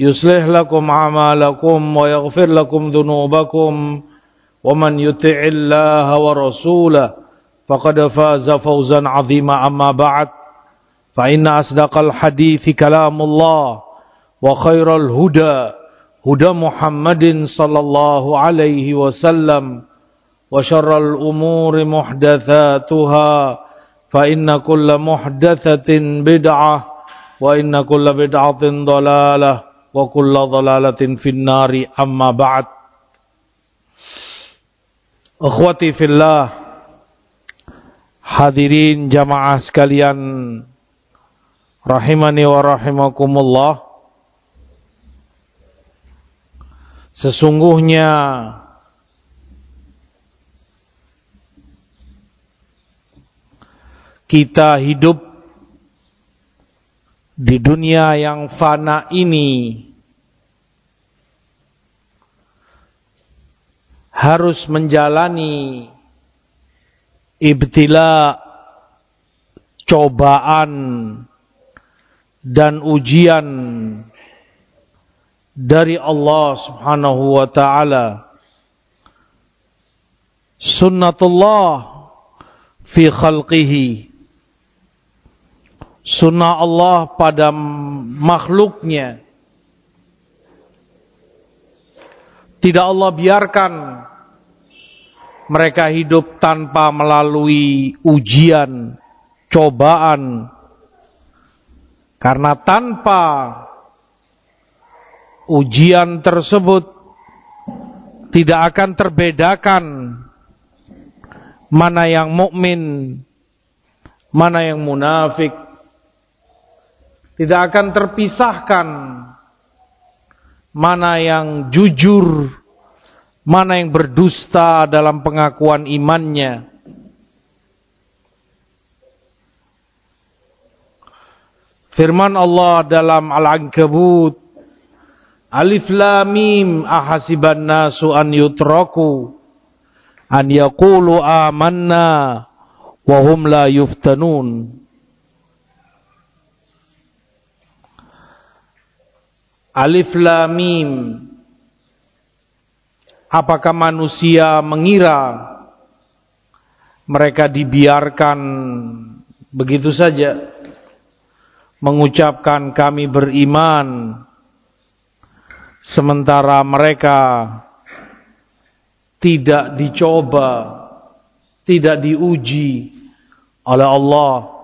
يصلح لكم أعمالكم ويغفر لكم ذنوبكم ومن يطع الله ورسوله فقد فاز فوزا عظيما. أما بعد فإن أصدق الحديث كلام الله وخير الهدى هدى محمد صلى الله عليه وسلم وشر الأمور محدثاتها فإن كل محدثة بدعة وإن كل بدعة ضلالة. Wa kulla dhalalatin finnari amma ba'd. Akhwati fillah Hadirin jamaah sekalian Rahimani wa rahimakumullah. Sesungguhnya Kita hidup di dunia yang fana ini harus menjalani ibtila cobaan dan ujian dari Allah Subhanahu wa taala. Sunnatullah fi khalqihi sunnah Allah pada makhluknya. Tidak Allah biarkan mereka hidup tanpa melalui ujian, cobaan. Karena tanpa ujian tersebut tidak akan terbedakan mana yang mukmin, mana yang munafik, tidak akan terpisahkan mana yang jujur, mana yang berdusta dalam pengakuan imannya. Firman Allah dalam Al-Ankabut Alif Lam Mim ahasiban nasu an yutraku an yaqulu amanna wa hum la yuftanun Alif Lam Mim. Apakah manusia mengira mereka dibiarkan begitu saja? Mengucapkan kami beriman sementara mereka tidak dicoba, tidak diuji oleh Allah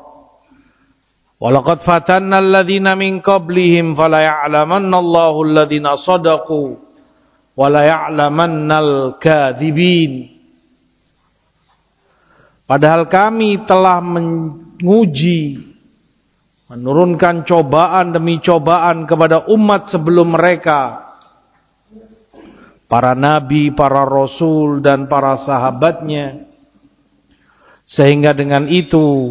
Walaqad fatanna alladhina min qablihim fala ya'lamanna Allahu alladhina sadaqu wa la ya'lamannal kadzibin. Padahal kami telah menguji menurunkan cobaan demi cobaan kepada umat sebelum mereka para nabi, para rasul dan para sahabatnya sehingga dengan itu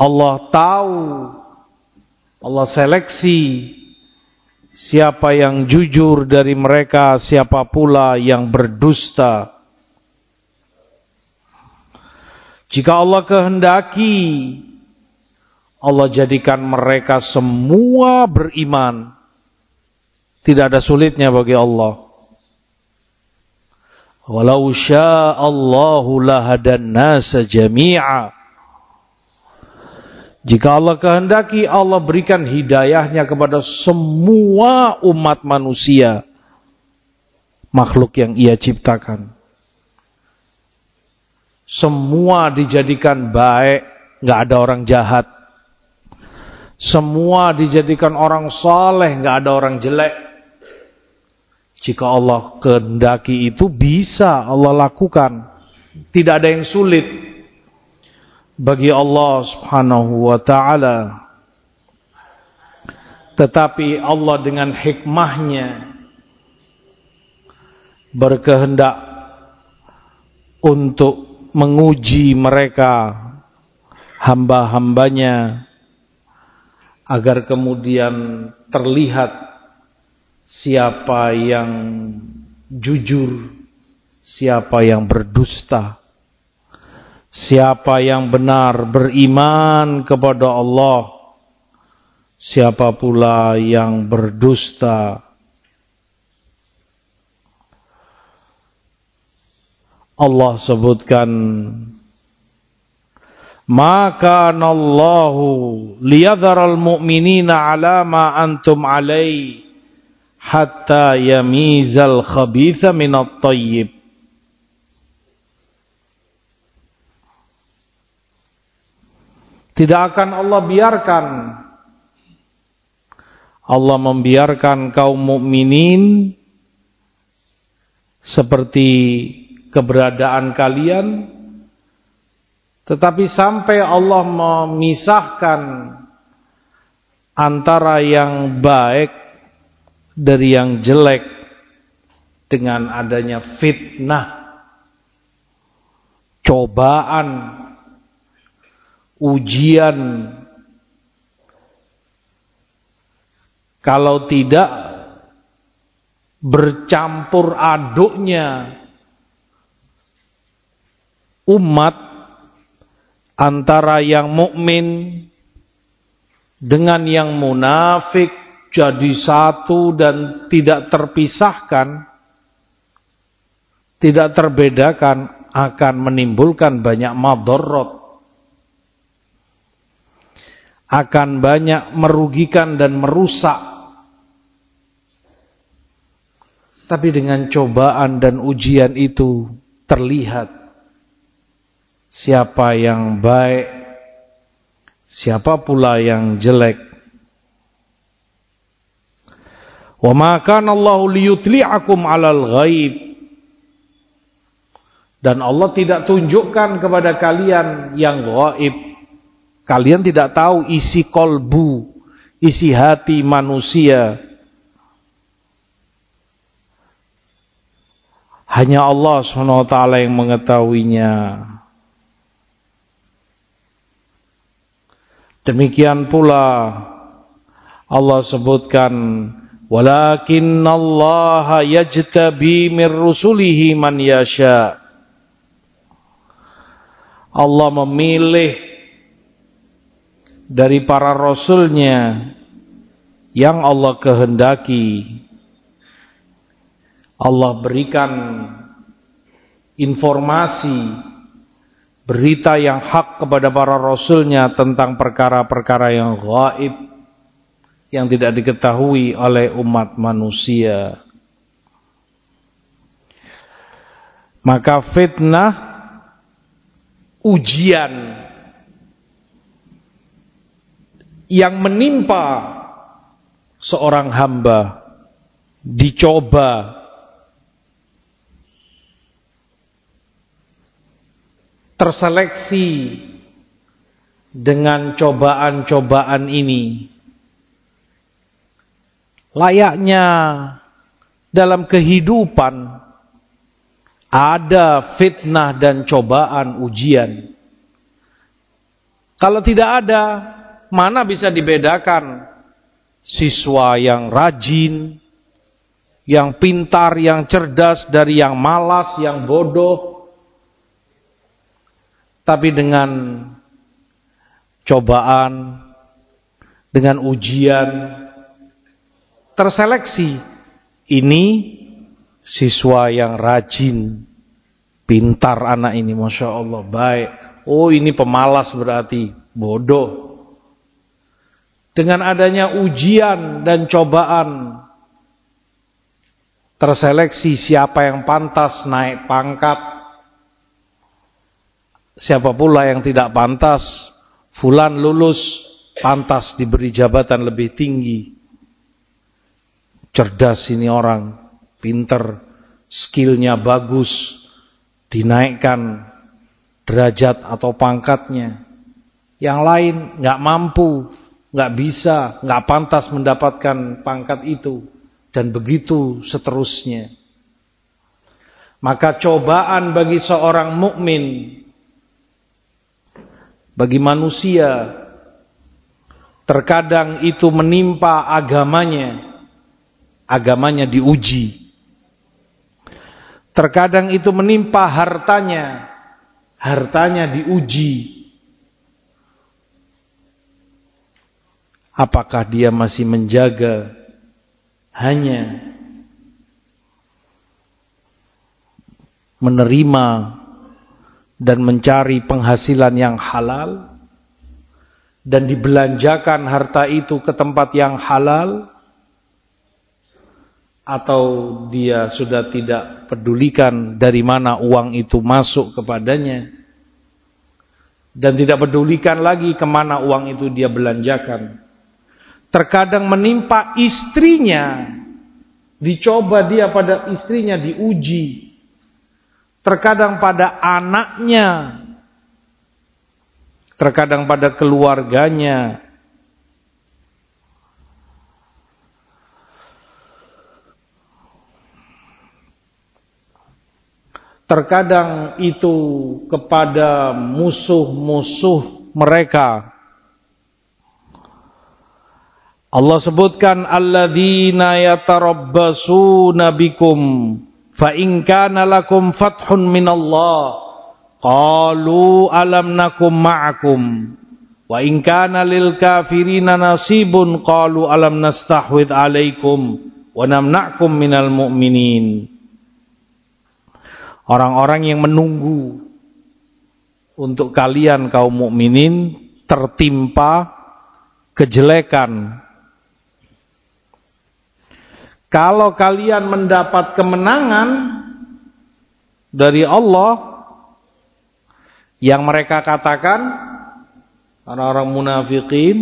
Allah tahu, Allah seleksi siapa yang jujur dari mereka, siapa pula yang berdusta. Jika Allah kehendaki, Allah jadikan mereka semua beriman. Tidak ada sulitnya bagi Allah. Walau sya'allahu. Jika Allah kehendaki, Allah berikan hidayahnya kepada semua umat manusia. Makhluk yang ia ciptakan. Semua dijadikan baik, nggak ada orang jahat. Semua dijadikan orang saleh, nggak ada orang jelek. Jika Allah kehendaki itu bisa Allah lakukan. Tidak ada yang sulit bagi Allah Subhanahu wa taala. Tetapi Allah dengan hikmahnya berkehendak untuk menguji mereka hamba-hambanya agar kemudian terlihat siapa yang jujur, siapa yang berdusta, siapa yang benar beriman kepada Allah, siapa pula yang berdusta? Allah sebutkan maka Allahu liyadharal mu'minina ala ma antum alai hatta yamizal khabitha minat tayyib Tidak akan Allah biarkan. Allah membiarkan kaum mukminin seperti keberadaan kalian tetapi sampai Allah memisahkan antara yang baik dari yang jelek dengan adanya fitnah cobaan ujian kalau tidak bercampur aduknya umat antara yang mukmin dengan yang munafik jadi satu dan tidak terpisahkan, tidak terbedakan akan menimbulkan banyak madorot. Akan banyak merugikan dan merusak. Tapi dengan cobaan dan ujian itu terlihat siapa yang baik, siapa pula yang jelek. Wa ma kana 'alal ghaib. Dan Allah tidak tunjukkan kepada kalian yang gaib. Kalian tidak tahu isi kolbu, isi hati manusia. Hanya Allah SWT yang mengetahuinya. Demikian pula Allah sebutkan walakin Allah yajtabi mir rusulihi man yasha. Allah memilih dari para rasulnya yang Allah kehendaki. Allah berikan informasi berita yang hak kepada para rasulnya tentang perkara-perkara yang gaib yang tidak diketahui oleh umat manusia. Maka fitnah ujian yang menimpa seorang hamba dicoba terseleksi dengan cobaan-cobaan ini. Layaknya dalam kehidupan ada fitnah dan cobaan ujian. Kalau tidak ada, mana bisa dibedakan siswa yang rajin, yang pintar, yang cerdas dari yang malas, yang bodoh, tapi dengan cobaan, dengan ujian, terseleksi. Ini siswa yang rajin, pintar anak ini, Masya Allah, baik. Oh ini pemalas berarti, bodoh. Dengan adanya ujian dan cobaan, terseleksi siapa yang pantas naik pangkat, siapa pula yang tidak pantas, fulan lulus, pantas diberi jabatan lebih tinggi. Cerdas ini orang, pinter, skillnya bagus, dinaikkan derajat atau pangkatnya. Yang lain nggak mampu, nggak bisa, nggak pantas mendapatkan pangkat itu dan begitu seterusnya. Maka cobaan bagi seorang mukmin bagi manusia terkadang itu menimpa agamanya agamanya diuji. Terkadang itu menimpa hartanya, hartanya diuji. Apakah dia masih menjaga hanya menerima dan mencari penghasilan yang halal dan dibelanjakan harta itu ke tempat yang halal? Atau dia sudah tidak pedulikan dari mana uang itu masuk kepadanya dan tidak pedulikan lagi ke mana uang itu dia belanjakan terkadang menimpa istrinya. Dicoba dia pada istrinya diuji. Terkadang pada anaknya. Terkadang pada keluarganya. Terkadang itu kepada musuh-musuh mereka. Allah sebutkan alladzina yatarabbasuna bikum fa in kana lakum fathun minallah qalu alam nakum ma'akum wa in kana lil kafirina nasibun qalu alam nastahwid alaikum wa namna'kum minal mu'minin Orang-orang yang menunggu untuk kalian kaum mukminin tertimpa kejelekan. Kalau kalian mendapat kemenangan dari Allah yang mereka katakan orang-orang munafikin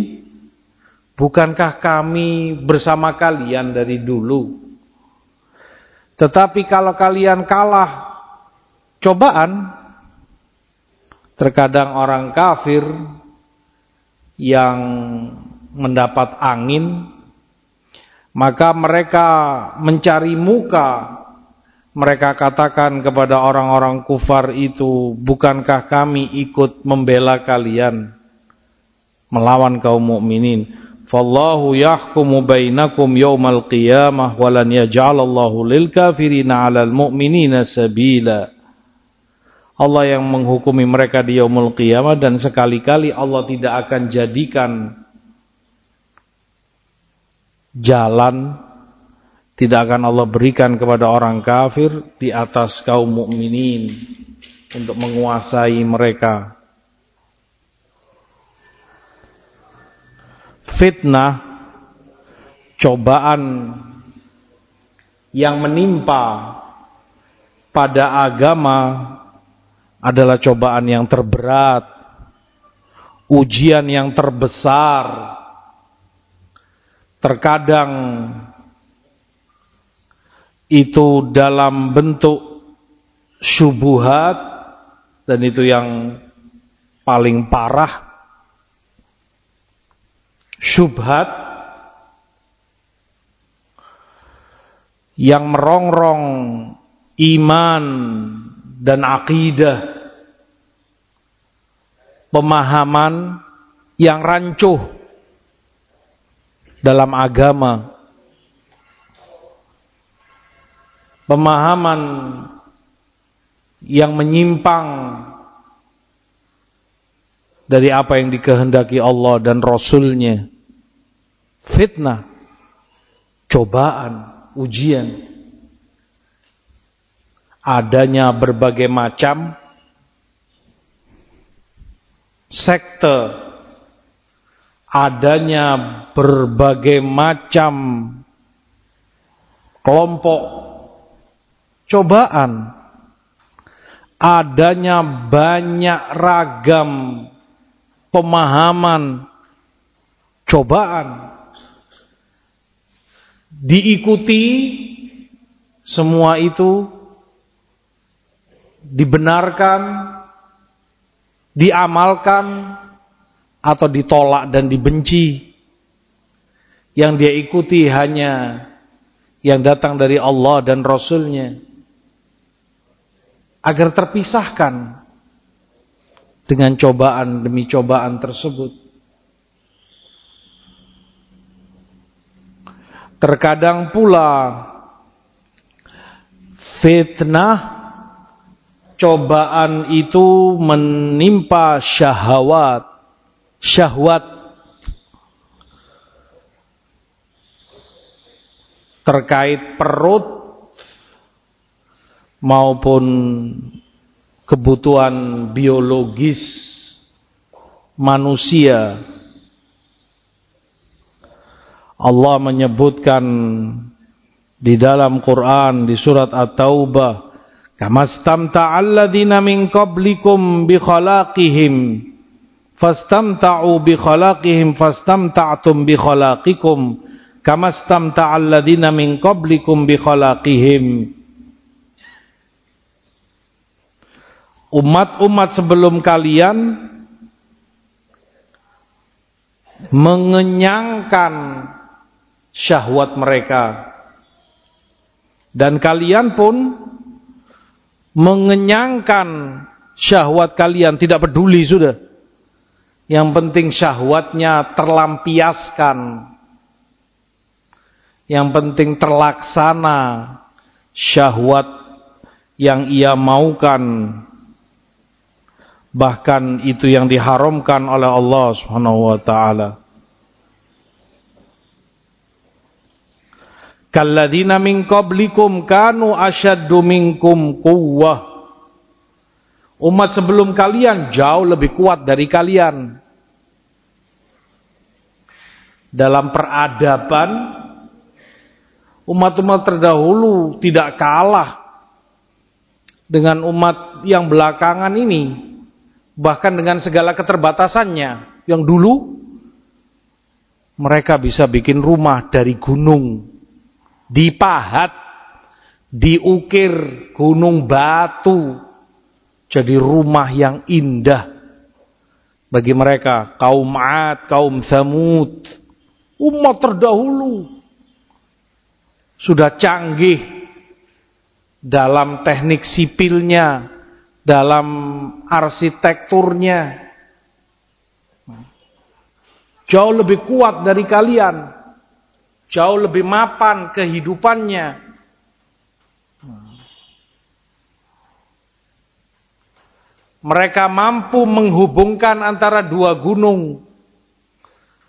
bukankah kami bersama kalian dari dulu? Tetapi kalau kalian kalah cobaan terkadang orang kafir yang mendapat angin maka mereka mencari muka. Mereka katakan kepada orang-orang kufar itu bukankah kami ikut membela kalian melawan kaum mukminin? Fallahu yahkumu bainakum yaumal qiyamah walan yaj'alallahu lil kafirina 'alal mu'minina sabila. Allah yang menghukumi mereka di yaumul qiyamah dan sekali-kali Allah tidak akan jadikan jalan tidak akan Allah berikan kepada orang kafir di atas kaum mukminin untuk menguasai mereka. Fitnah cobaan yang menimpa pada agama adalah cobaan yang terberat, ujian yang terbesar. Terkadang itu dalam bentuk syubuhat dan itu yang paling parah. Syubhat yang merongrong iman dan akidah pemahaman yang rancuh dalam agama pemahaman yang menyimpang dari apa yang dikehendaki Allah dan Rasulnya. Fitnah, cobaan, ujian. Adanya berbagai macam sekte, adanya berbagai macam kelompok cobaan, adanya banyak ragam pemahaman cobaan diikuti semua itu dibenarkan diamalkan atau ditolak dan dibenci. Yang dia ikuti hanya yang datang dari Allah dan Rasulnya. Agar terpisahkan dengan cobaan demi cobaan tersebut. Terkadang pula fitnah cobaan itu menimpa syahwat syahwat terkait perut maupun kebutuhan biologis manusia. Allah menyebutkan di dalam Quran di surat At-Taubah, "Kamastamta'a alladziina min qablikum bi khalaqihim fastamta'u bi khalaqihim fastamta'tum bi khalaqikum kamastamta'a alladziina min qablikum bi khalaqihim." umat-umat sebelum kalian mengenyangkan syahwat mereka dan kalian pun mengenyangkan syahwat kalian tidak peduli sudah yang penting syahwatnya terlampiaskan yang penting terlaksana syahwat yang ia maukan bahkan itu yang diharamkan oleh Allah Subhanahu wa taala. Kalladzina min qablikum kanu asyaddu minkum quwwah. Umat sebelum kalian jauh lebih kuat dari kalian. Dalam peradaban umat-umat terdahulu tidak kalah dengan umat yang belakangan ini bahkan dengan segala keterbatasannya yang dulu mereka bisa bikin rumah dari gunung dipahat diukir gunung batu jadi rumah yang indah. Bagi mereka kaum Ad, kaum Samud umat terdahulu. Sudah canggih dalam teknik sipilnya dalam arsitekturnya. Jauh lebih kuat dari kalian. Jauh lebih mapan kehidupannya mereka mampu menghubungkan antara dua gunung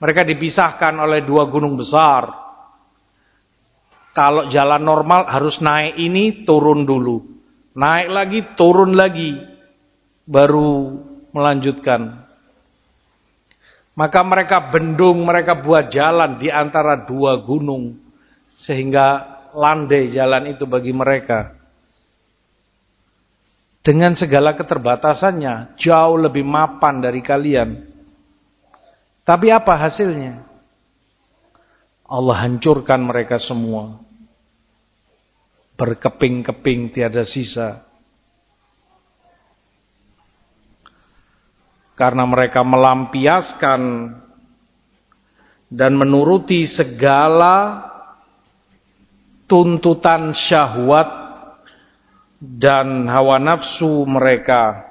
mereka dipisahkan oleh dua gunung besar kalau jalan normal harus naik ini turun dulu naik lagi, turun lagi, baru melanjutkan. Maka mereka bendung, mereka buat jalan di antara dua gunung. Sehingga landai jalan itu bagi mereka. Dengan segala keterbatasannya, jauh lebih mapan dari kalian. Tapi apa hasilnya? Allah hancurkan mereka semua berkeping-keping tiada sisa. Karena mereka melampiaskan dan menuruti segala tuntutan syahwat dan hawa nafsu mereka.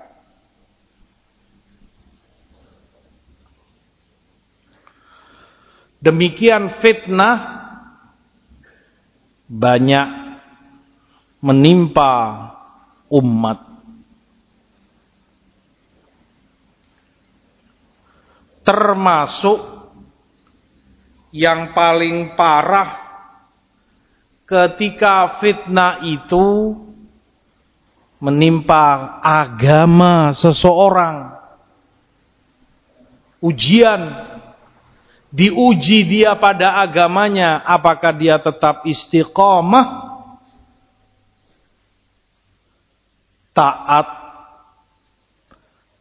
Demikian fitnah banyak menimpa umat. termasuk yang paling parah ketika fitnah itu menimpa agama seseorang. Ujian diuji dia pada agamanya apakah dia tetap istiqomah taat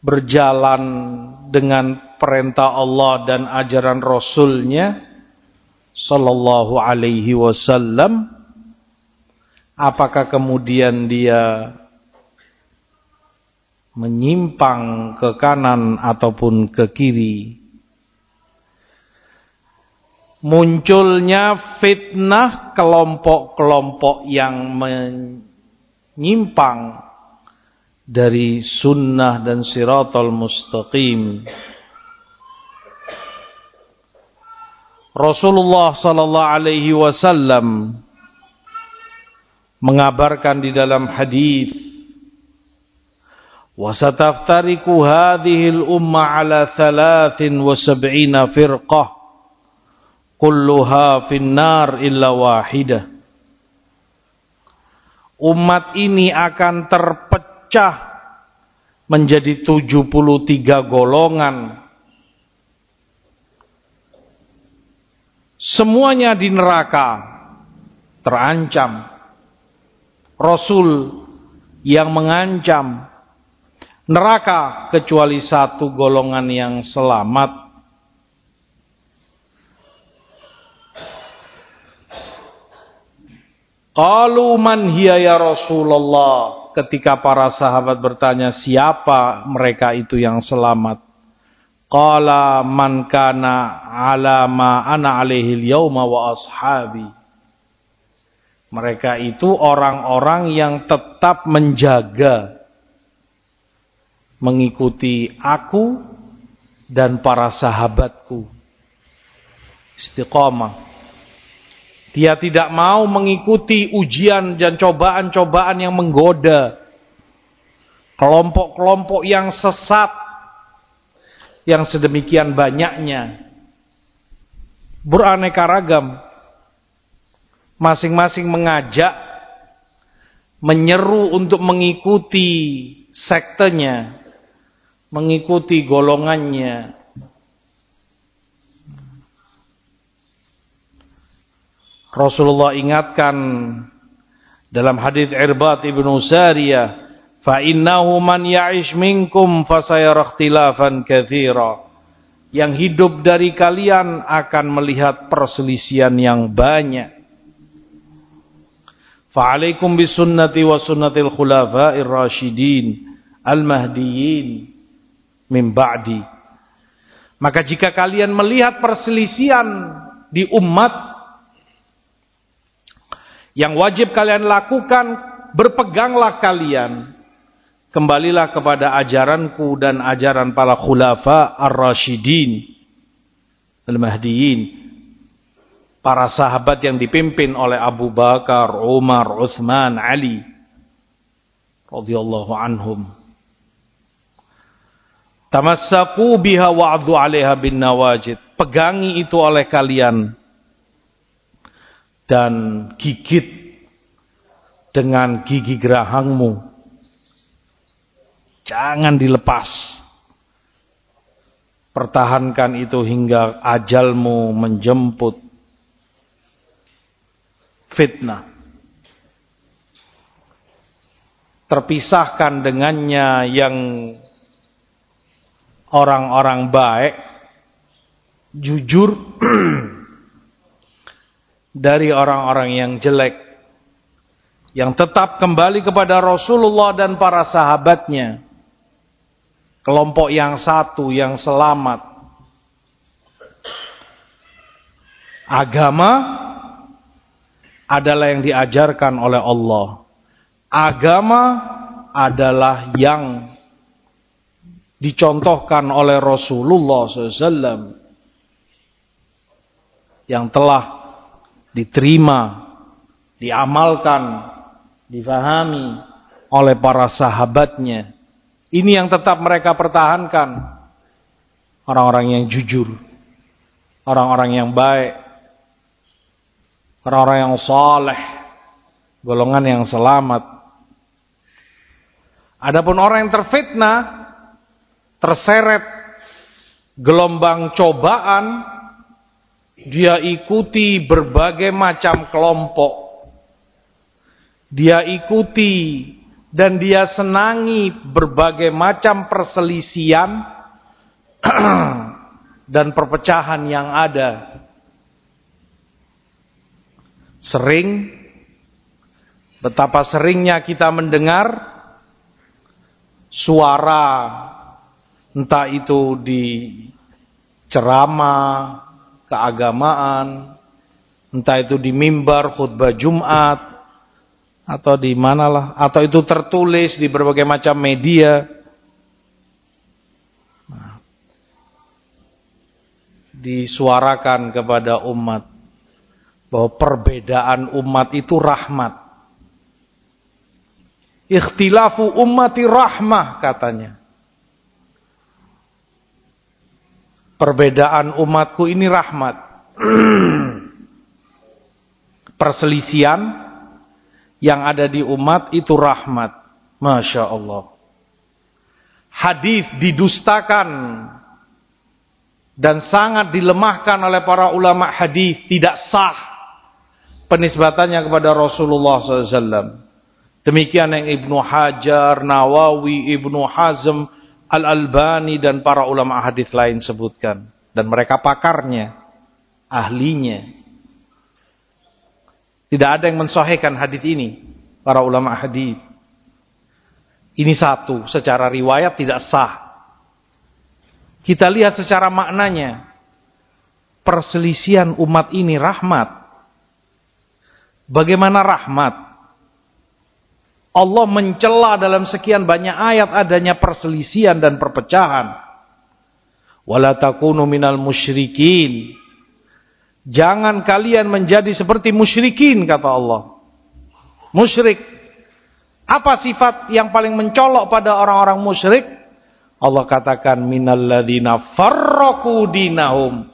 berjalan dengan perintah Allah dan ajaran Rasulnya Sallallahu alaihi wasallam Apakah kemudian dia menyimpang ke kanan ataupun ke kiri munculnya fitnah kelompok-kelompok yang menyimpang dari sunnah dan siratul mustaqim. Rasulullah sallallahu alaihi wasallam mengabarkan di dalam hadis وستفترق هذه الأمة على ثلاث وسبعين فرقة كلها في النار إلا واحدة Umat ini akan terpecah terpecah menjadi 73 golongan. Semuanya di neraka terancam. Rasul yang mengancam neraka kecuali satu golongan yang selamat. Qalu man ya Rasulullah ketika para sahabat bertanya siapa mereka itu yang selamat. Qala man kana ala ma ana alaihi yauma wa ashabi. Mereka itu orang-orang yang tetap menjaga mengikuti aku dan para sahabatku. Istiqamah. Dia tidak mau mengikuti ujian dan cobaan-cobaan yang menggoda. Kelompok-kelompok yang sesat. Yang sedemikian banyaknya. Beraneka ragam. Masing-masing mengajak. Menyeru untuk mengikuti sektenya. Mengikuti golongannya Rasulullah ingatkan dalam hadis Irbad ibnu Sariyah, "Fa innahu man ya'ish minkum fasayara ikhtilafan katsira." Yang hidup dari kalian akan melihat perselisihan yang banyak. Fa'alaikum bisunnati wa sunnatil khulafa'ir rasyidin al-mahdiyyin min ba'di. Maka jika kalian melihat perselisihan di umat yang wajib kalian lakukan, berpeganglah kalian. Kembalilah kepada ajaranku dan ajaran para khulafa ar-rasyidin. Al-Mahdiyin. Para sahabat yang dipimpin oleh Abu Bakar, Umar, Uthman, Ali. radhiyallahu anhum. Tamassaku biha wa'adhu alaiha bin nawajid. Pegangi itu oleh kalian dan gigit dengan gigi gerahangmu. Jangan dilepas. Pertahankan itu hingga ajalmu menjemput fitnah. Terpisahkan dengannya yang orang-orang baik, jujur, dari orang-orang yang jelek yang tetap kembali kepada Rasulullah dan para sahabatnya kelompok yang satu yang selamat. Agama adalah yang diajarkan oleh Allah. Agama adalah yang dicontohkan oleh Rasulullah SAW yang telah diterima, diamalkan, difahami oleh para sahabatnya. Ini yang tetap mereka pertahankan. orang-orang yang jujur, orang-orang yang baik, orang-orang yang saleh, golongan yang selamat. Adapun orang yang terfitnah, terseret gelombang cobaan, dia ikuti berbagai macam kelompok. Dia ikuti dan dia senangi berbagai macam perselisian dan perpecahan yang ada. Sering, betapa seringnya kita mendengar suara, entah itu di ceramah, keagamaan, entah itu di mimbar, khutbah Jumat, atau di manalah, atau itu tertulis di berbagai macam media. Nah, disuarakan kepada umat bahwa perbedaan umat itu rahmat. Ikhtilafu ummati rahmah katanya. Perbedaan umatku ini rahmat. Perselisian yang ada di umat itu rahmat. Masya Allah. Hadis didustakan dan sangat dilemahkan oleh para ulama hadis tidak sah penisbatannya kepada Rasulullah SAW. Demikian yang Ibnu Hajar, Nawawi, Ibnu Hazm, Al-Albani dan para ulama hadis lain sebutkan. Dan mereka pakarnya, ahlinya. Tidak ada yang mensahihkan hadis ini, para ulama hadis. Ini satu, secara riwayat tidak sah. Kita lihat secara maknanya. Perselisihan umat ini rahmat. Bagaimana rahmat? Allah mencela dalam sekian banyak ayat adanya perselisihan dan perpecahan. Wala takunu minal musyrikin. Jangan kalian menjadi seperti musyrikin kata Allah. Musyrik. Apa sifat yang paling mencolok pada orang-orang musyrik? Allah katakan minal ladina farraqu dinahum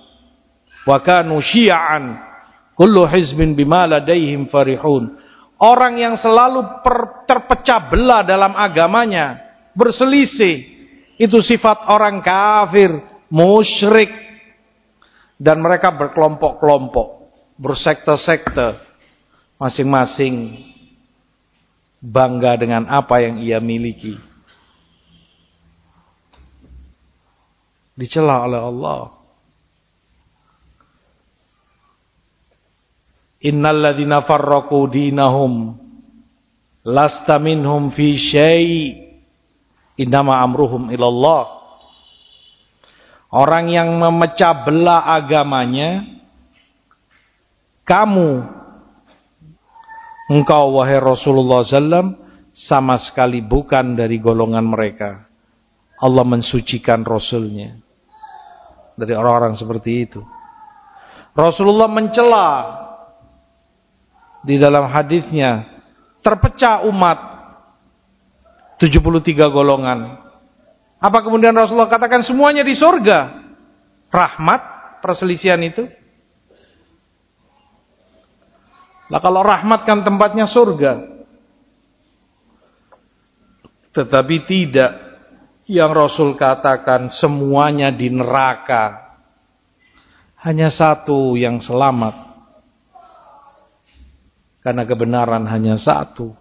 wa kanu syi'an Kullu hizbin bima ladaihim farihun. Orang yang selalu terpecah belah dalam agamanya, berselisih, itu sifat orang kafir, musyrik. Dan mereka berkelompok-kelompok, bersekte-sekte, masing-masing bangga dengan apa yang ia miliki. Dicela oleh Allah. Innal ladzina farraqu dinahum lasta minhum fi syai' innama amruhum ilallah. Orang yang memecah belah agamanya kamu engkau wahai Rasulullah sallam sama sekali bukan dari golongan mereka. Allah mensucikan Rasulnya dari orang-orang seperti itu. Rasulullah mencela di dalam hadisnya terpecah umat 73 golongan. Apa kemudian Rasulullah katakan semuanya di surga? Rahmat perselisihan itu? Lah kalau rahmat kan tempatnya surga. Tetapi tidak yang Rasul katakan semuanya di neraka. Hanya satu yang selamat karena kebenaran hanya satu.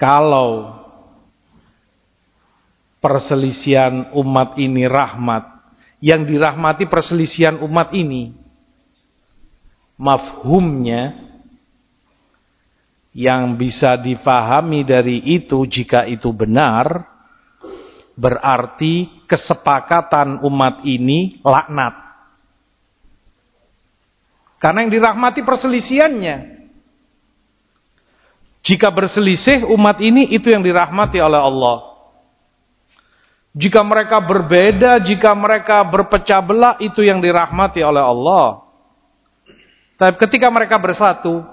Kalau perselisihan umat ini rahmat, yang dirahmati perselisihan umat ini, mafhumnya yang bisa difahami dari itu jika itu benar, berarti kesepakatan umat ini laknat. Karena yang dirahmati perselisiannya. Jika berselisih umat ini itu yang dirahmati oleh Allah. Jika mereka berbeda, jika mereka berpecah belah itu yang dirahmati oleh Allah. Tapi ketika mereka bersatu,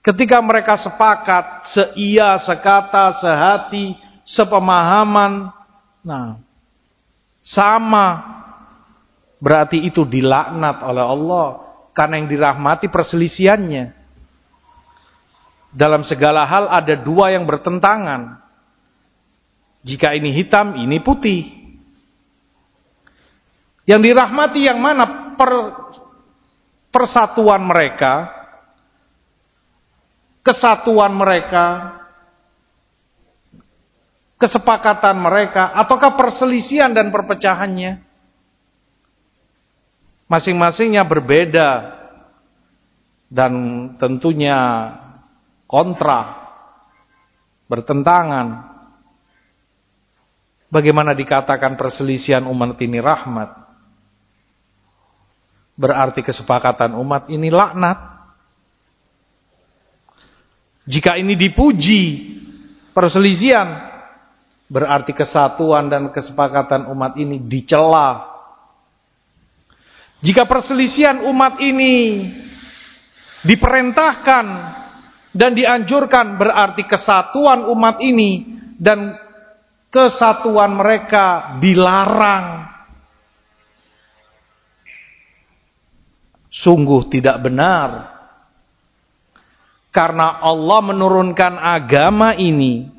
ketika mereka sepakat, seia, sekata, sehati, sepemahaman. Nah, sama. Berarti itu dilaknat oleh Allah karena yang dirahmati perselisiannya. Dalam segala hal ada dua yang bertentangan. Jika ini hitam, ini putih. Yang dirahmati yang mana? Per, persatuan mereka, kesatuan mereka, kesepakatan mereka, ataukah perselisihan dan perpecahannya? Masing-masingnya berbeda dan tentunya kontra, bertentangan. Bagaimana dikatakan perselisihan umat ini rahmat? Berarti kesepakatan umat ini laknat. Jika ini dipuji perselisihan, berarti kesatuan dan kesepakatan umat ini dicela. Jika perselisihan umat ini diperintahkan dan dianjurkan berarti kesatuan umat ini dan kesatuan mereka dilarang. Sungguh tidak benar. Karena Allah menurunkan agama ini.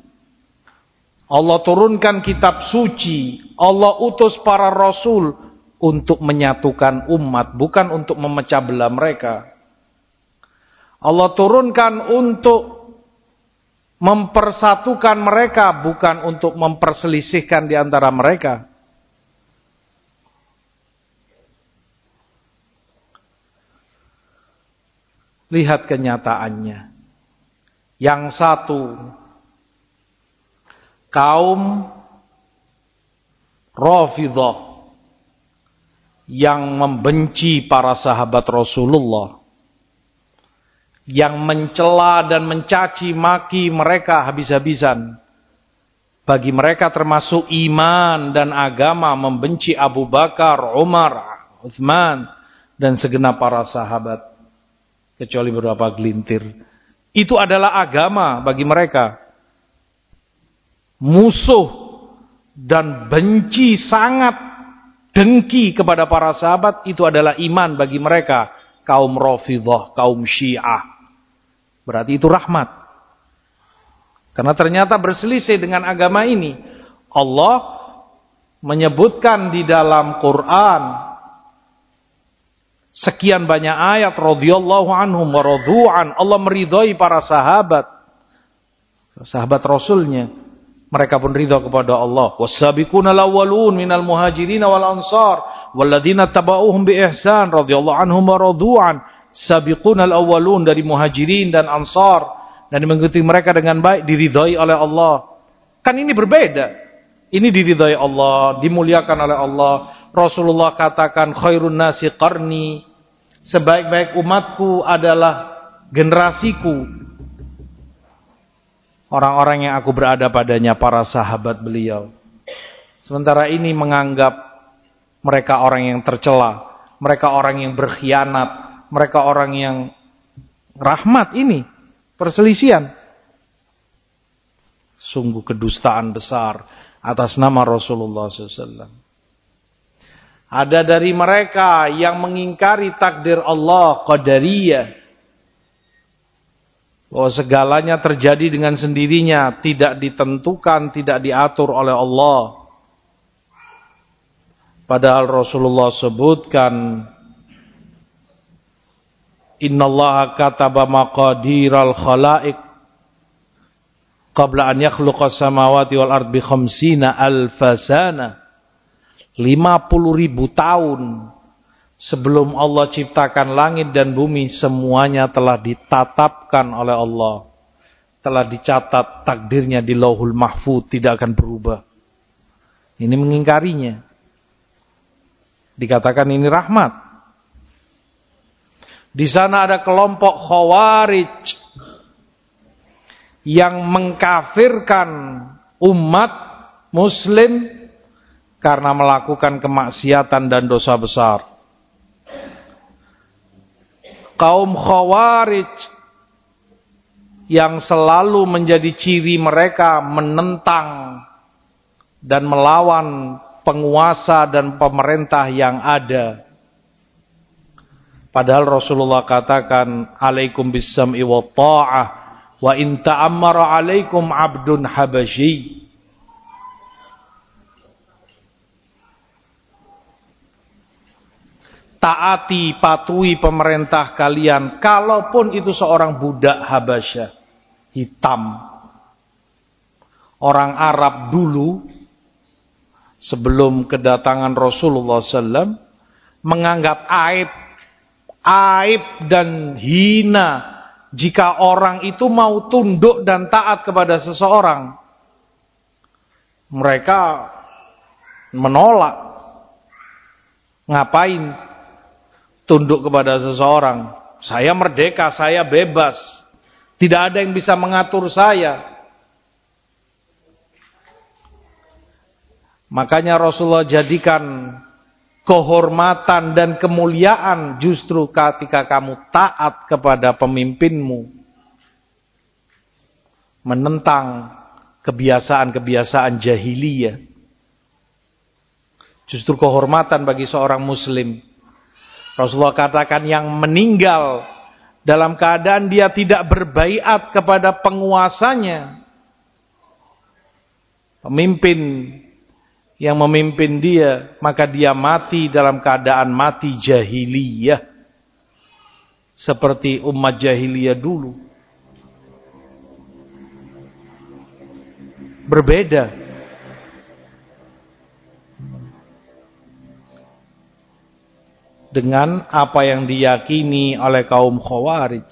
Allah turunkan kitab suci. Allah utus para rasul untuk menyatukan umat. Bukan untuk memecah belah mereka. Allah turunkan untuk mempersatukan mereka bukan untuk memperselisihkan di antara mereka. Lihat kenyataannya. Yang satu kaum Rafidah yang membenci para sahabat Rasulullah yang mencela dan mencaci maki mereka habis-habisan. Bagi mereka termasuk iman dan agama membenci Abu Bakar, Umar, Uthman, dan segenap para sahabat. Kecuali beberapa gelintir. Itu adalah agama bagi mereka. Musuh dan benci sangat dengki kepada para sahabat itu adalah iman bagi mereka. Kaum Rafidah, kaum Syiah. Berarti itu rahmat. Karena ternyata berselisih dengan agama ini. Allah menyebutkan di dalam Quran sekian banyak ayat radhiyallahu anhum wa radhu'an Allah meridhai para sahabat sahabat rasulnya mereka pun ridha kepada Allah wasabiquna lawwalun minal muhajirin wal ansar walladzina tabauhum bi ihsan radhiyallahu anhum wa radhu'an sabiqunal awwalun dari muhajirin dan ansar dan mengikuti mereka dengan baik diridhai oleh Allah. Kan ini berbeda. Ini diridhai Allah, dimuliakan oleh Allah. Rasulullah katakan khairun nasi qarni. Sebaik-baik umatku adalah generasiku. Orang-orang yang aku berada padanya para sahabat beliau. Sementara ini menganggap mereka orang yang tercela, mereka orang yang berkhianat, mereka orang yang rahmat ini perselisihan. Sungguh kedustaan besar atas nama Rasulullah SAW. Ada dari mereka yang mengingkari takdir Allah Qadariyah. Bahwa segalanya terjadi dengan sendirinya. Tidak ditentukan, tidak diatur oleh Allah. Padahal Rasulullah sebutkan innallaha kataba maqadiral khalaiq qabla an yakhluqa samawati wal ard bi khamsina alfasana 50 ribu tahun sebelum Allah ciptakan langit dan bumi semuanya telah ditatapkan oleh Allah. Telah dicatat takdirnya di lauhul mahfud tidak akan berubah. Ini mengingkarinya. Dikatakan ini rahmat. Di sana ada kelompok khawarij yang mengkafirkan umat muslim karena melakukan kemaksiatan dan dosa besar. Kaum khawarij yang selalu menjadi ciri mereka menentang dan melawan penguasa dan pemerintah yang ada. Padahal Rasulullah katakan alaikum bisam'i wa ta'ah wa in ta'ammara alaikum abdun habasyi. Taati, patuhi pemerintah kalian kalaupun itu seorang budak Habasyah hitam. Orang Arab dulu sebelum kedatangan Rasulullah SAW menganggap aib, aib dan hina jika orang itu mau tunduk dan taat kepada seseorang. Mereka menolak. Ngapain tunduk kepada seseorang? Saya merdeka, saya bebas. Tidak ada yang bisa mengatur saya. Makanya Rasulullah jadikan kehormatan dan kemuliaan justru ketika kamu taat kepada pemimpinmu. Menentang kebiasaan-kebiasaan jahiliyah. Justru kehormatan bagi seorang muslim. Rasulullah katakan yang meninggal dalam keadaan dia tidak berbaiat kepada penguasanya. Pemimpin yang memimpin dia, maka dia mati dalam keadaan mati jahiliyah. Seperti umat jahiliyah dulu. Berbeda. Dengan apa yang diyakini oleh kaum khawarij.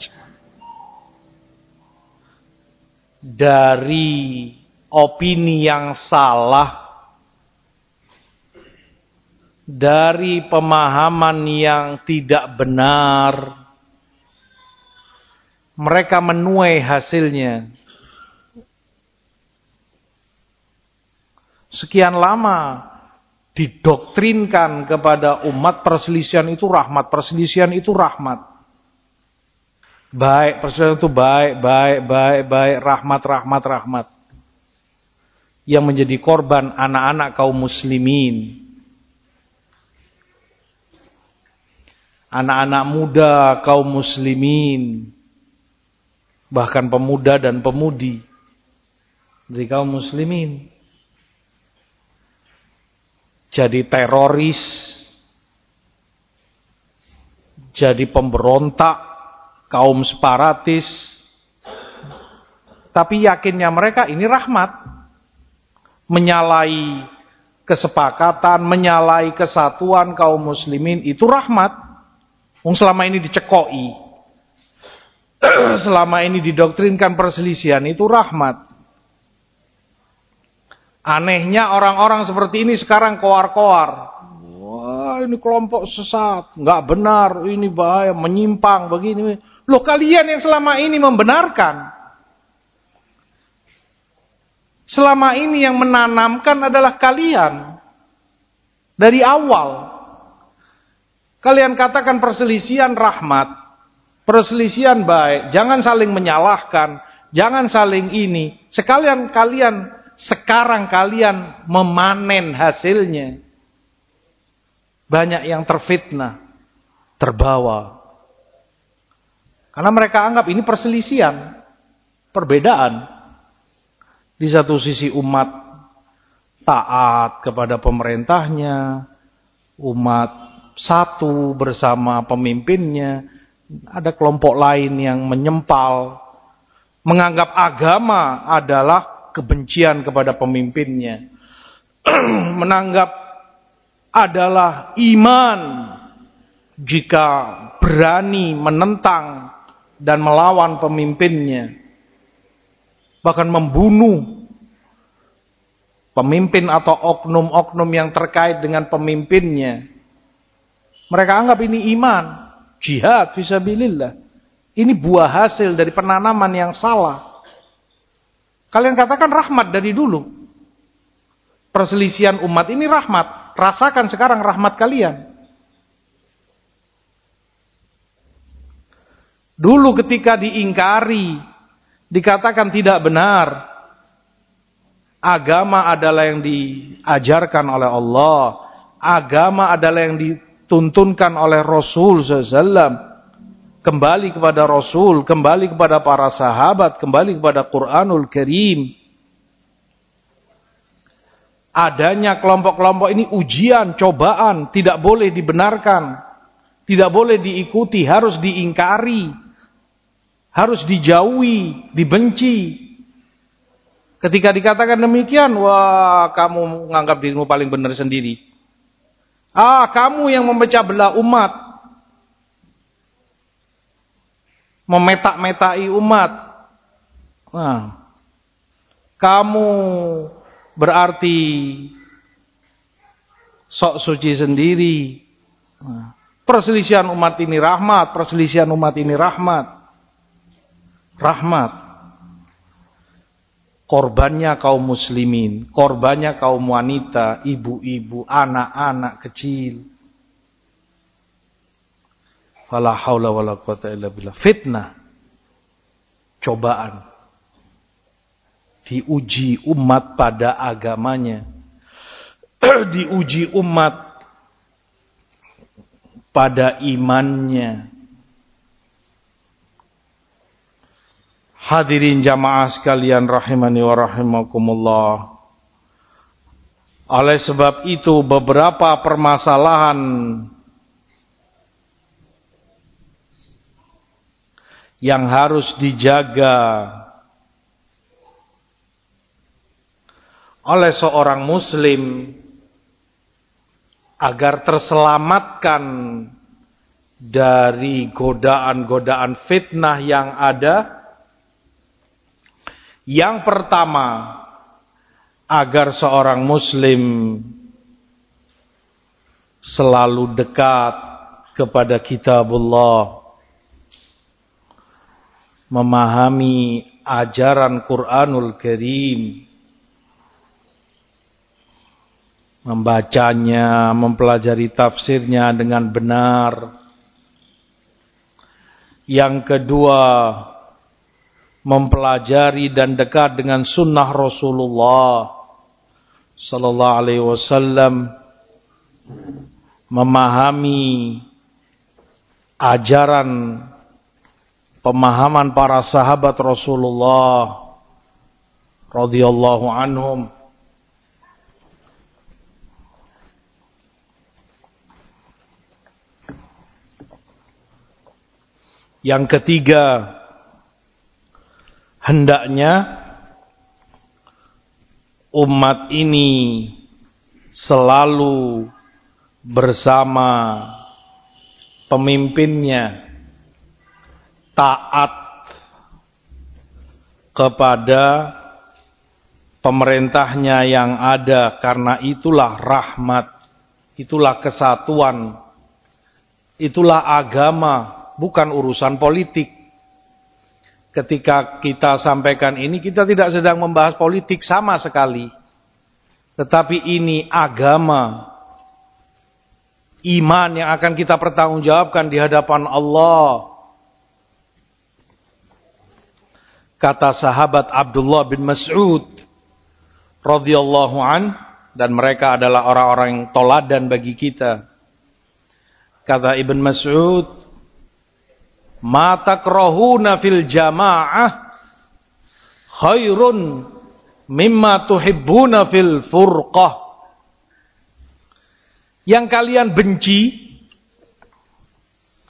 Dari opini yang salah dari pemahaman yang tidak benar. Mereka menuai hasilnya. Sekian lama didoktrinkan kepada umat perselisihan itu rahmat, perselisihan itu rahmat. Baik, perselisihan itu baik, baik, baik, baik, rahmat, rahmat, rahmat. Yang menjadi korban anak-anak kaum muslimin. Anak-anak muda kaum muslimin. Bahkan pemuda dan pemudi. Dari kaum muslimin jadi teroris jadi pemberontak kaum separatis tapi yakinnya mereka ini rahmat menyalai kesepakatan, menyalai kesatuan kaum muslimin itu rahmat. Wong selama ini dicekoi. selama ini didoktrinkan perselisihan itu rahmat. Anehnya orang-orang seperti ini sekarang koar-koar. Wah ini kelompok sesat. Nggak benar. Ini bahaya. Menyimpang. Begini. Loh kalian yang selama ini membenarkan. Selama ini yang menanamkan adalah kalian. Dari awal. Kalian katakan perselisihan rahmat, perselisihan baik, jangan saling menyalahkan, jangan saling ini. Sekalian kalian, sekarang kalian memanen hasilnya. Banyak yang terfitnah, terbawa. Karena mereka anggap ini perselisihan, perbedaan. Di satu sisi umat taat kepada pemerintahnya, umat satu bersama pemimpinnya. Ada kelompok lain yang menyempal. Menganggap agama adalah kebencian kepada pemimpinnya. Menanggap adalah iman jika berani menentang dan melawan pemimpinnya. Bahkan membunuh pemimpin atau oknum-oknum yang terkait dengan pemimpinnya. Mereka anggap ini iman, jihad fisabilillah. Ini buah hasil dari penanaman yang salah. Kalian katakan rahmat dari dulu. Perselisihan umat ini rahmat. Rasakan sekarang rahmat kalian. Dulu ketika diingkari dikatakan tidak benar. Agama adalah yang diajarkan oleh Allah. Agama adalah yang dituntunkan oleh Rasul SAW. Kembali kepada Rasul, kembali kepada para sahabat, kembali kepada Quranul Karim. Adanya kelompok-kelompok ini ujian, cobaan, tidak boleh dibenarkan. Tidak boleh diikuti, harus diingkari. Harus dijauhi, dibenci. Ketika dikatakan demikian, wah kamu menganggap dirimu paling benar sendiri. Ah, kamu yang memecah belah umat. Memetak-metai umat. Nah, kamu berarti sok suci sendiri. Nah, perselisihan umat ini rahmat, perselisihan umat ini rahmat. Rahmat korbannya kaum muslimin, korbannya kaum wanita, ibu-ibu, anak-anak kecil. Fala haula wala quwata illa billah. Fitnah. Cobaan. Diuji umat pada agamanya. Diuji umat pada imannya. Hadirin jamaah sekalian rahimani wa rahimakumullah. Oleh sebab itu beberapa permasalahan yang harus dijaga oleh seorang muslim agar terselamatkan dari godaan-godaan fitnah yang ada yang pertama, agar seorang muslim selalu dekat kepada kitabullah. Memahami ajaran Quranul Karim. Membacanya, mempelajari tafsirnya dengan benar. Yang kedua, mempelajari dan dekat dengan sunnah Rasulullah sallallahu alaihi wasallam memahami ajaran pemahaman para sahabat Rasulullah radhiyallahu anhum. Yang ketiga hendaknya umat ini selalu bersama pemimpinnya taat kepada pemerintahnya yang ada karena itulah rahmat itulah kesatuan itulah agama bukan urusan politik ketika kita sampaikan ini kita tidak sedang membahas politik sama sekali. Tetapi ini agama, iman yang akan kita pertanggungjawabkan di hadapan Allah. Kata sahabat Abdullah bin Mas'ud radhiyallahu an dan mereka adalah orang-orang yang toladan bagi kita. Kata Ibn Mas'ud, ma takrahuna fil jamaah khairun mimma tuhibbuna fil furqah yang kalian benci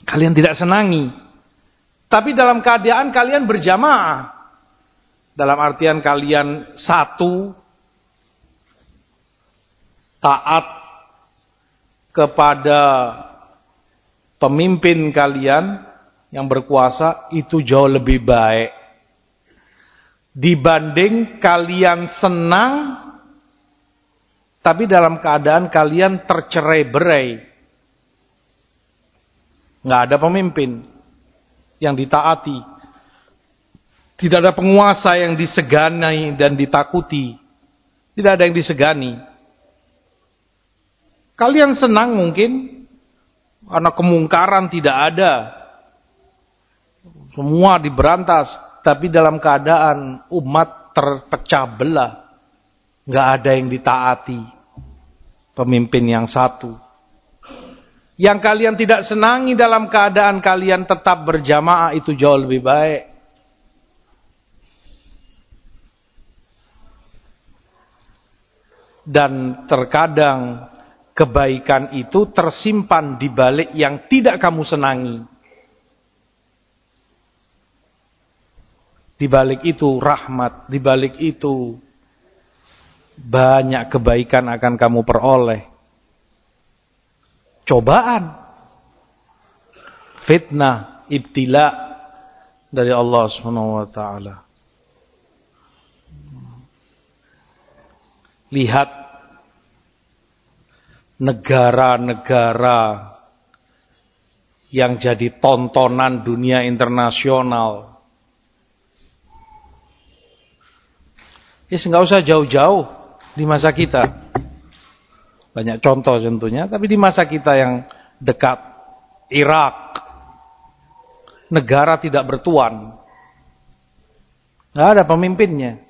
kalian tidak senangi tapi dalam keadaan kalian berjamaah dalam artian kalian satu taat kepada pemimpin kalian yang berkuasa itu jauh lebih baik. Dibanding kalian senang tapi dalam keadaan kalian tercerai-berai. Nggak ada pemimpin yang ditaati tidak ada penguasa yang disegani dan ditakuti tidak ada yang disegani kalian senang mungkin karena kemungkaran tidak ada semua diberantas. tapi dalam keadaan umat terpecah belah. Nggak ada yang ditaati. Pemimpin yang satu. Yang kalian tidak senangi dalam keadaan kalian tetap berjamaah itu jauh lebih baik. Dan terkadang kebaikan itu tersimpan di balik yang tidak kamu senangi. Di balik itu rahmat, di balik itu banyak kebaikan akan kamu peroleh. Cobaan, fitnah, ibtila dari Allah Subhanahu wa taala. Lihat negara-negara yang jadi tontonan dunia internasional. Ya, nggak usah jauh-jauh di masa kita. Banyak contoh tentunya, tapi di masa kita yang dekat, Irak, negara tidak bertuan. Nggak ada pemimpinnya.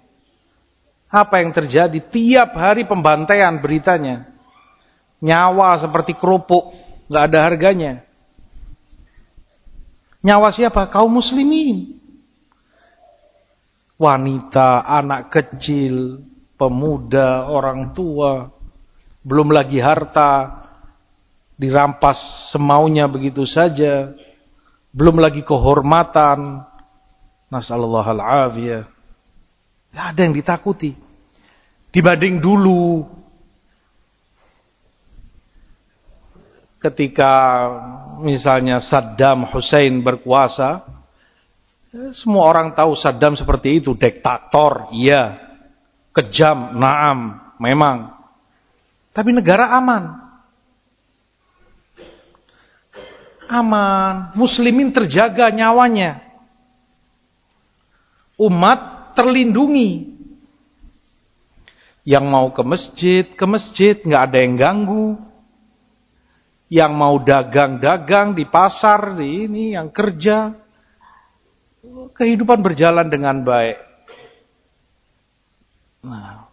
Apa yang terjadi? Tiap hari pembantaian beritanya. Nyawa seperti kerupuk, nggak ada harganya. Nyawa siapa? Kaum muslimin. Wanita, anak kecil, pemuda, orang tua, belum lagi harta dirampas semaunya begitu saja, belum lagi kehormatan. Nasallallahu alaihi Tidak ada yang ditakuti. Dibanding dulu. Ketika misalnya Saddam Hussein berkuasa. Semua orang tahu Saddam seperti itu. Diktator, iya. Kejam, naam, memang. Tapi negara aman. Aman. Muslimin terjaga nyawanya. Umat terlindungi. Yang mau ke masjid, ke masjid, nggak ada yang ganggu. Yang mau dagang-dagang di pasar, di ini, yang kerja. Kehidupan berjalan dengan baik. Nah,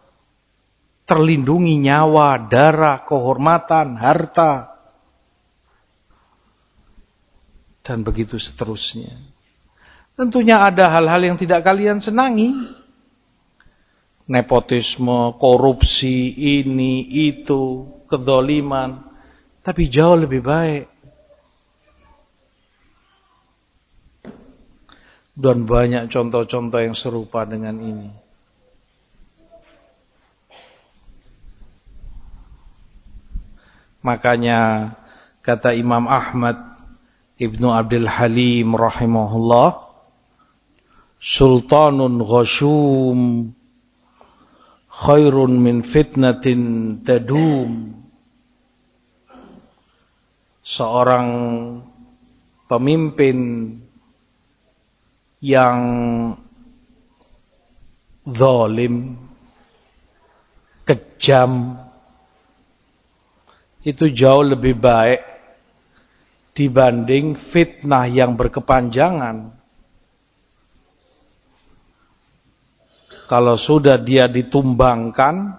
terlindungi nyawa, darah, kehormatan, harta. Dan begitu seterusnya. Tentunya ada hal-hal yang tidak kalian senangi. Nepotisme, korupsi, ini, itu, kedoliman. Tapi jauh lebih baik. Dan banyak contoh-contoh yang serupa dengan ini. Makanya kata Imam Ahmad Ibnu Abdul Halim rahimahullah sultanun ghashum khairun min fitnatin tadum seorang pemimpin yang zalim kejam itu jauh lebih baik dibanding fitnah yang berkepanjangan Kalau sudah dia ditumbangkan,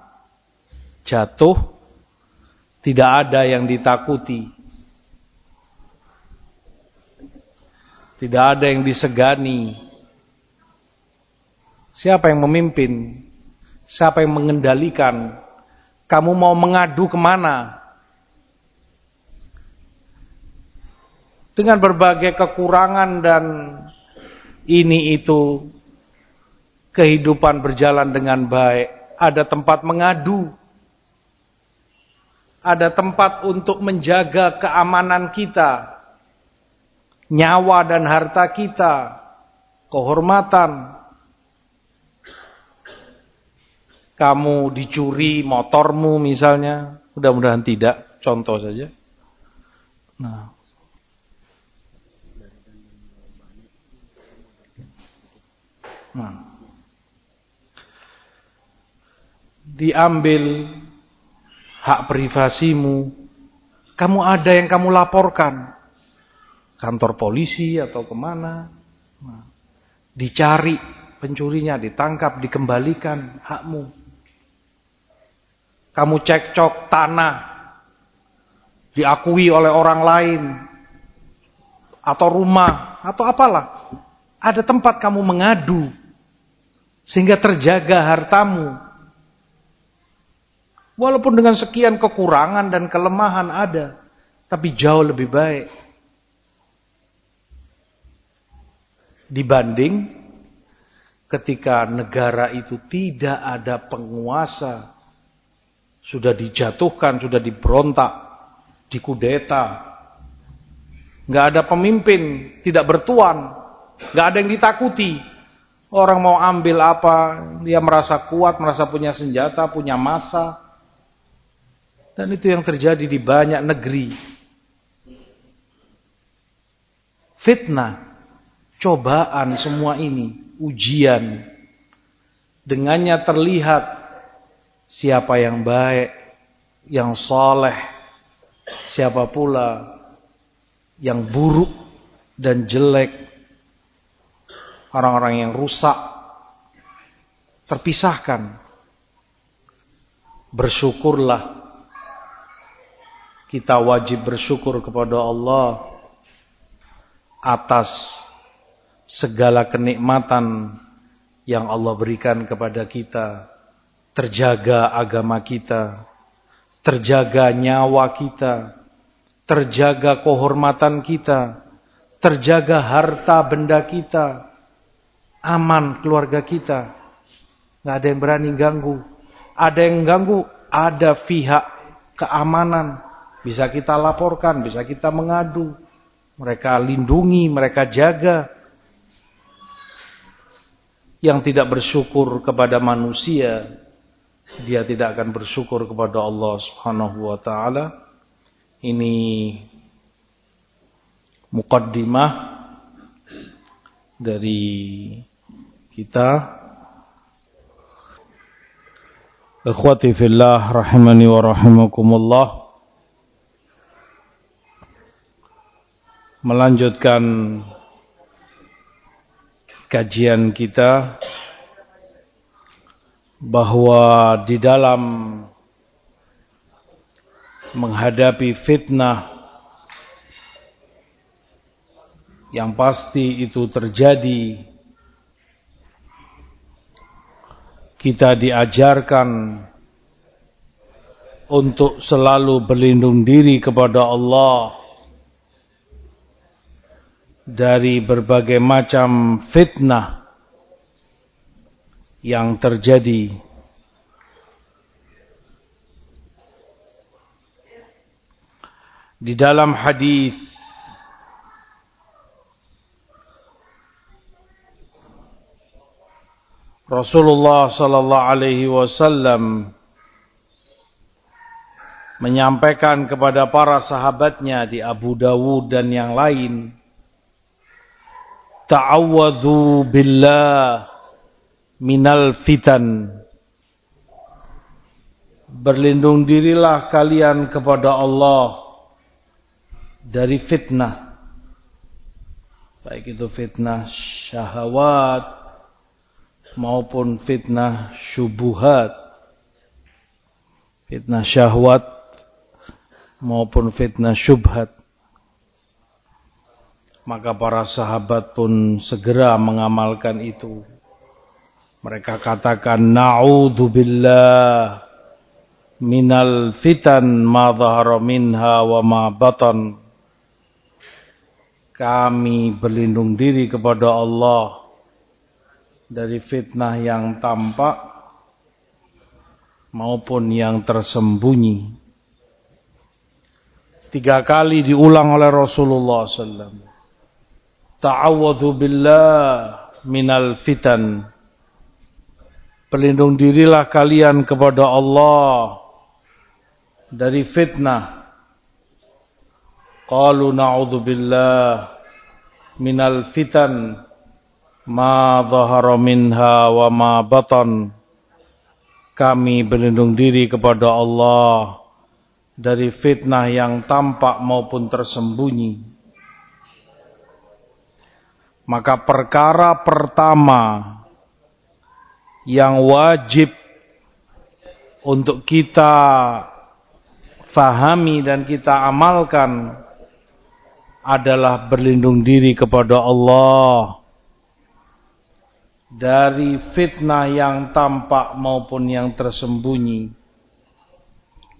jatuh, tidak ada yang ditakuti. Tidak ada yang disegani. Siapa yang memimpin? Siapa yang mengendalikan? Kamu mau mengadu ke mana? Dengan berbagai kekurangan dan ini itu kehidupan berjalan dengan baik, ada tempat mengadu, ada tempat untuk menjaga keamanan kita, nyawa dan harta kita, kehormatan. Kamu dicuri motormu misalnya, mudah-mudahan tidak, contoh saja. Nah, Nah diambil hak privasimu, kamu ada yang kamu laporkan. Kantor polisi atau ke mana. Nah, Dicari pencurinya, ditangkap, dikembalikan hakmu. Kamu cekcok tanah, diakui oleh orang lain, atau rumah, atau apalah. Ada tempat kamu mengadu, sehingga terjaga hartamu. Walaupun dengan sekian kekurangan dan kelemahan ada, tapi jauh lebih baik dibanding ketika negara itu tidak ada penguasa sudah dijatuhkan, sudah diberontak, dikudeta. nggak ada pemimpin, tidak bertuan, nggak ada yang ditakuti. Orang mau ambil apa, dia merasa kuat, merasa punya senjata, punya masa. Dan itu yang terjadi di banyak negeri. Fitnah, cobaan semua ini ujian. Dengannya terlihat siapa yang baik, yang soleh, siapa pula yang buruk dan jelek, orang-orang yang rusak, terpisahkan. Bersyukurlah. Kita wajib bersyukur kepada Allah atas segala kenikmatan yang Allah berikan kepada kita, terjaga agama kita, terjaga nyawa kita, terjaga kehormatan kita, terjaga harta benda kita, aman keluarga kita. Nggak ada yang berani ganggu. Ada yang ganggu, ada pihak keamanan. Bisa kita laporkan, bisa kita mengadu. Mereka lindungi, mereka jaga yang tidak bersyukur kepada manusia, dia tidak akan bersyukur kepada Allah Subhanahu wa taala. Ini mukaddimah dari kita. Ikhwati fillah rahimani wa rahimakumullah. Melanjutkan kajian kita bahwa di dalam menghadapi fitnah yang pasti itu terjadi kita diajarkan untuk selalu berlindung diri kepada Allah dari berbagai macam fitnah yang terjadi. Di dalam hadis Rasulullah sallallahu alaihi wasallam menyampaikan kepada para sahabatnya di Abu Dawud dan yang lain ta'awwadhu billah minal fitan. Berlindung dirilah kalian kepada Allah dari fitnah. Baik itu fitnah syahwat maupun fitnah syubuhat. Fitnah syahwat maupun fitnah syubhat maka para sahabat pun segera mengamalkan itu. Mereka katakan na'udzubillah minal fitan ma dhahara minha wa ma batan. Kami berlindung diri kepada Allah dari fitnah yang tampak maupun yang tersembunyi. Tiga kali diulang oleh Rasulullah sallallahu Ta'awadhu billah minal fitan. Pelindung dirilah kalian kepada Allah dari fitnah. Qalu na'udhu billah minal fitan ma zahara minha wa ma batan. Kami berlindung diri kepada Allah dari fitnah yang tampak maupun tersembunyi. Maka perkara pertama yang wajib untuk kita fahami dan kita amalkan adalah berlindung diri kepada Allah dari fitnah yang tampak maupun yang tersembunyi.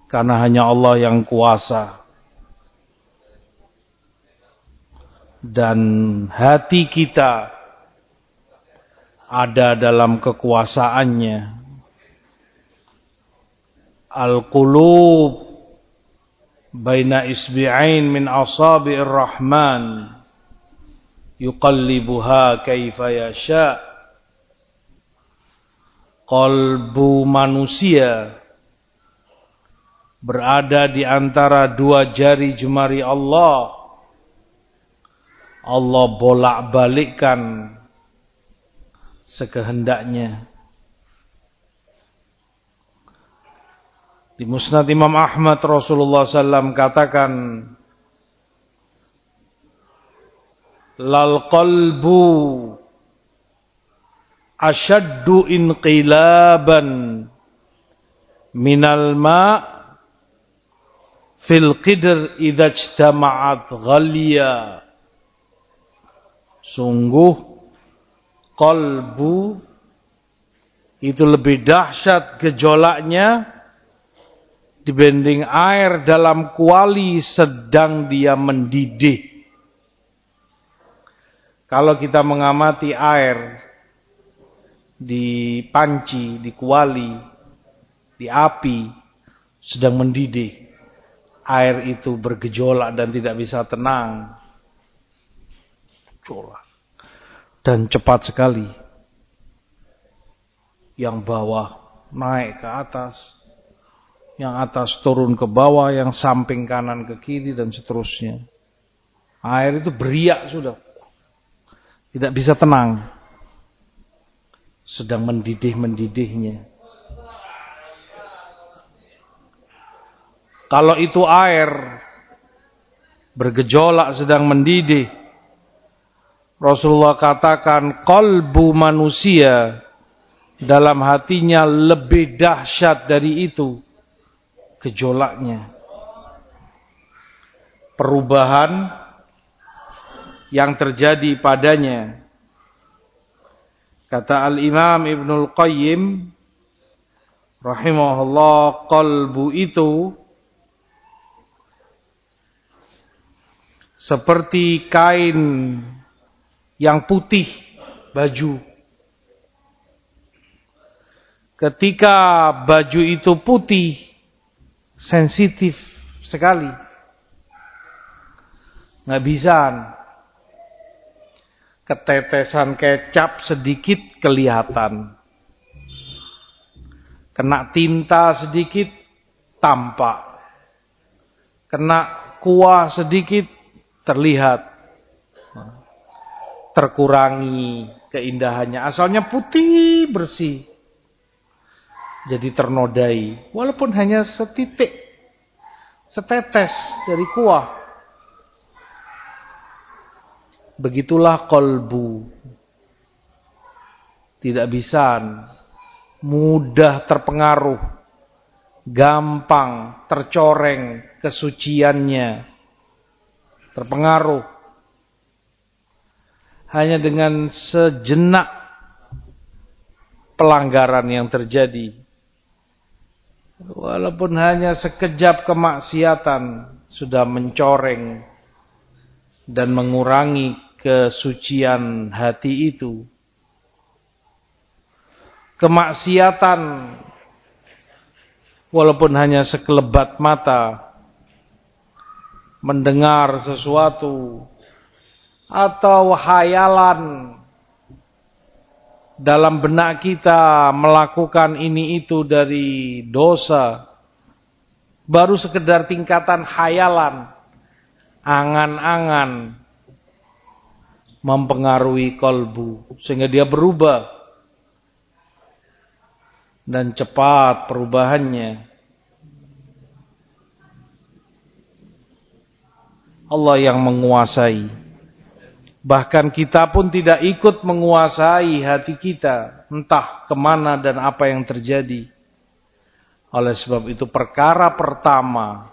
Karena hanya Allah yang kuasa dan hati kita ada dalam kekuasaannya. Al-qulub baina isbi'ain min asabi'ir rahman yuqallibuha kaifa yasha. Qalbu manusia berada di antara dua jari jemari Allah Allah bolak-balikkan sekehendaknya. Di Musnad Imam Ahmad Rasulullah SAW katakan Lal qalbu ashaddu inqilaban minal ma' fil qidr idza ijtama'at ghalya sungguh qalbu itu lebih dahsyat gejolaknya dibanding air dalam kuali sedang dia mendidih. Kalau kita mengamati air di panci, di kuali, di api sedang mendidih, air itu bergejolak dan tidak bisa tenang. Dan cepat sekali. Yang bawah naik ke atas, yang atas turun ke bawah, yang samping kanan ke kiri dan seterusnya. Air itu beriak sudah. Tidak bisa tenang. Sedang mendidih-mendidihnya. Kalau itu air bergejolak sedang mendidih. Rasulullah katakan kolbu manusia dalam hatinya lebih dahsyat dari itu gejolaknya. Perubahan yang terjadi padanya. Kata Al-Imam Ibnul Qayyim rahimahullah qalbu itu seperti kain yang putih baju. Ketika baju itu putih, sensitif sekali. Nggak bisa. Ketetesan kecap sedikit kelihatan. Kena tinta sedikit tampak. Kena kuah sedikit terlihat. Terkurangi keindahannya. Asalnya putih bersih jadi ternodai. Walaupun hanya setitik, setetes dari kuah. Begitulah kolbu. Tidak bisa mudah terpengaruh, gampang tercoreng kesuciannya, terpengaruh hanya dengan sejenak pelanggaran yang terjadi Walaupun hanya sekejap kemaksiatan sudah mencoreng dan mengurangi kesucian hati itu. Kemaksiatan walaupun hanya sekelebat mata mendengar sesuatu atau hayalan dalam benak kita melakukan ini itu dari dosa baru sekedar tingkatan hayalan angan-angan mempengaruhi kolbu sehingga dia berubah dan cepat perubahannya. Allah yang menguasai Bahkan kita pun tidak ikut menguasai hati kita. Entah ke mana dan apa yang terjadi. Oleh sebab itu perkara pertama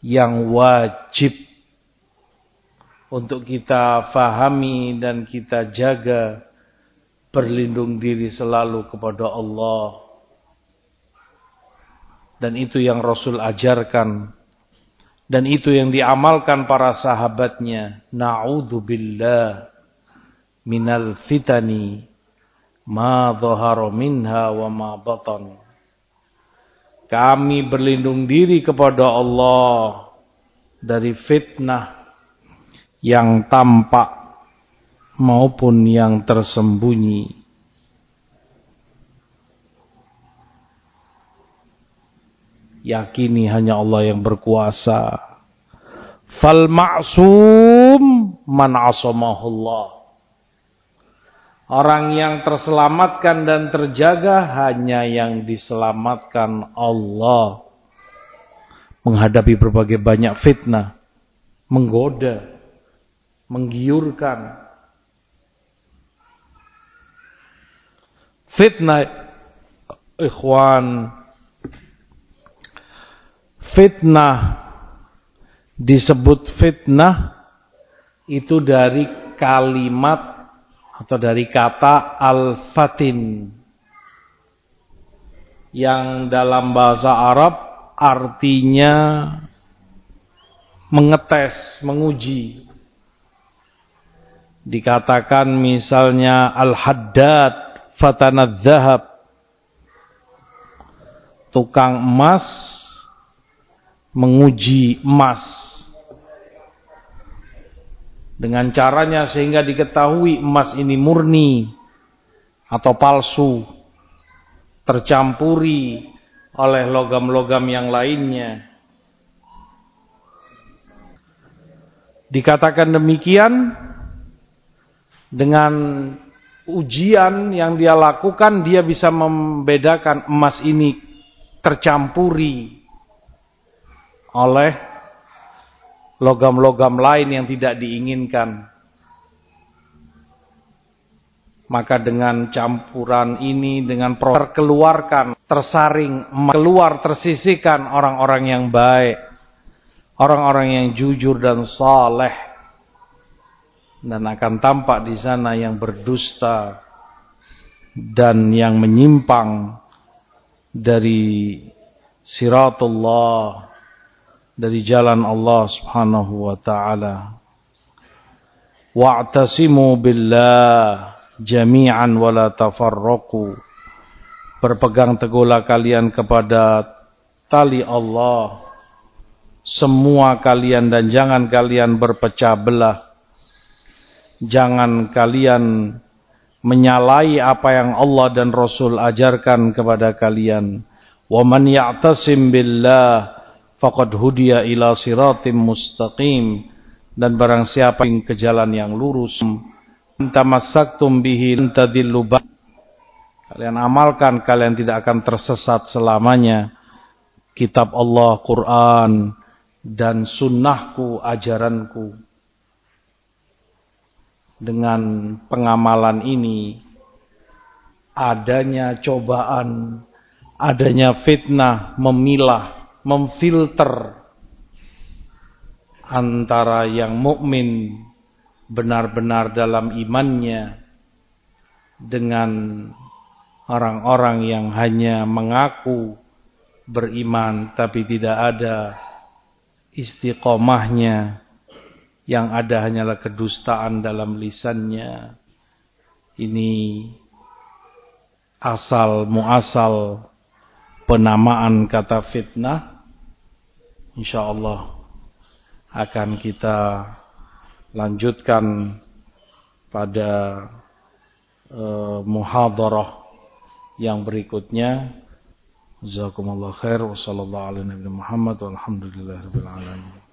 yang wajib untuk kita fahami dan kita jaga berlindung diri selalu kepada Allah. Dan itu yang Rasul ajarkan dan itu yang diamalkan para sahabatnya. Na'udzubillah minal fitani ma dhahara minha wa ma batan. Kami berlindung diri kepada Allah dari fitnah yang tampak maupun yang tersembunyi. Yakini hanya Allah yang berkuasa. Fal ma'sum man asamahullah. Orang yang terselamatkan dan terjaga hanya yang diselamatkan Allah. Menghadapi berbagai banyak fitnah. Menggoda. Menggiurkan. Fitnah. Ikhwan fitnah. Disebut fitnah itu dari kalimat atau dari kata al-fatin. Yang dalam bahasa Arab artinya mengetes, menguji. Dikatakan misalnya al-haddad fatanad zahab tukang emas menguji emas. Dengan caranya sehingga diketahui emas ini murni atau palsu tercampuri oleh logam-logam yang lainnya. Dikatakan demikian dengan ujian yang dia lakukan dia bisa membedakan emas ini tercampuri oleh logam-logam lain yang tidak diinginkan. Maka dengan campuran ini, dengan terkeluarkan, tersaring, keluar, tersisihkan orang-orang yang baik. Orang-orang yang jujur dan saleh. Dan akan tampak di sana yang berdusta. Dan yang menyimpang dari siratullah dari jalan Allah Subhanahu wa taala. Wa'tasimu billah jami'an wa la tafarraqu. Berpegang teguhlah kalian kepada tali Allah semua kalian dan jangan kalian berpecah belah. Jangan kalian menyalahi apa yang Allah dan Rasul ajarkan kepada kalian. Wa man ya'tasim billah faqad hudiya ila siratim mustaqim. Dan barang siapa yang ke jalan yang lurus tamassaktum bihi tadillu kalian amalkan kalian tidak akan tersesat selamanya. Kitab Allah Quran dan sunnahku ajaranku. Dengan pengamalan ini adanya cobaan adanya fitnah memilah memfilter antara yang mukmin benar-benar dalam imannya dengan orang-orang yang hanya mengaku beriman tapi tidak ada istiqomahnya yang ada hanyalah kedustaan dalam lisannya. Ini asal muasal penamaan kata fitnah insyaallah akan kita lanjutkan pada uh, muhadarah yang berikutnya. Jazakumullah khair. Wa sallallahu alaihi Muhammad. Walhamdulillahirabbil alamin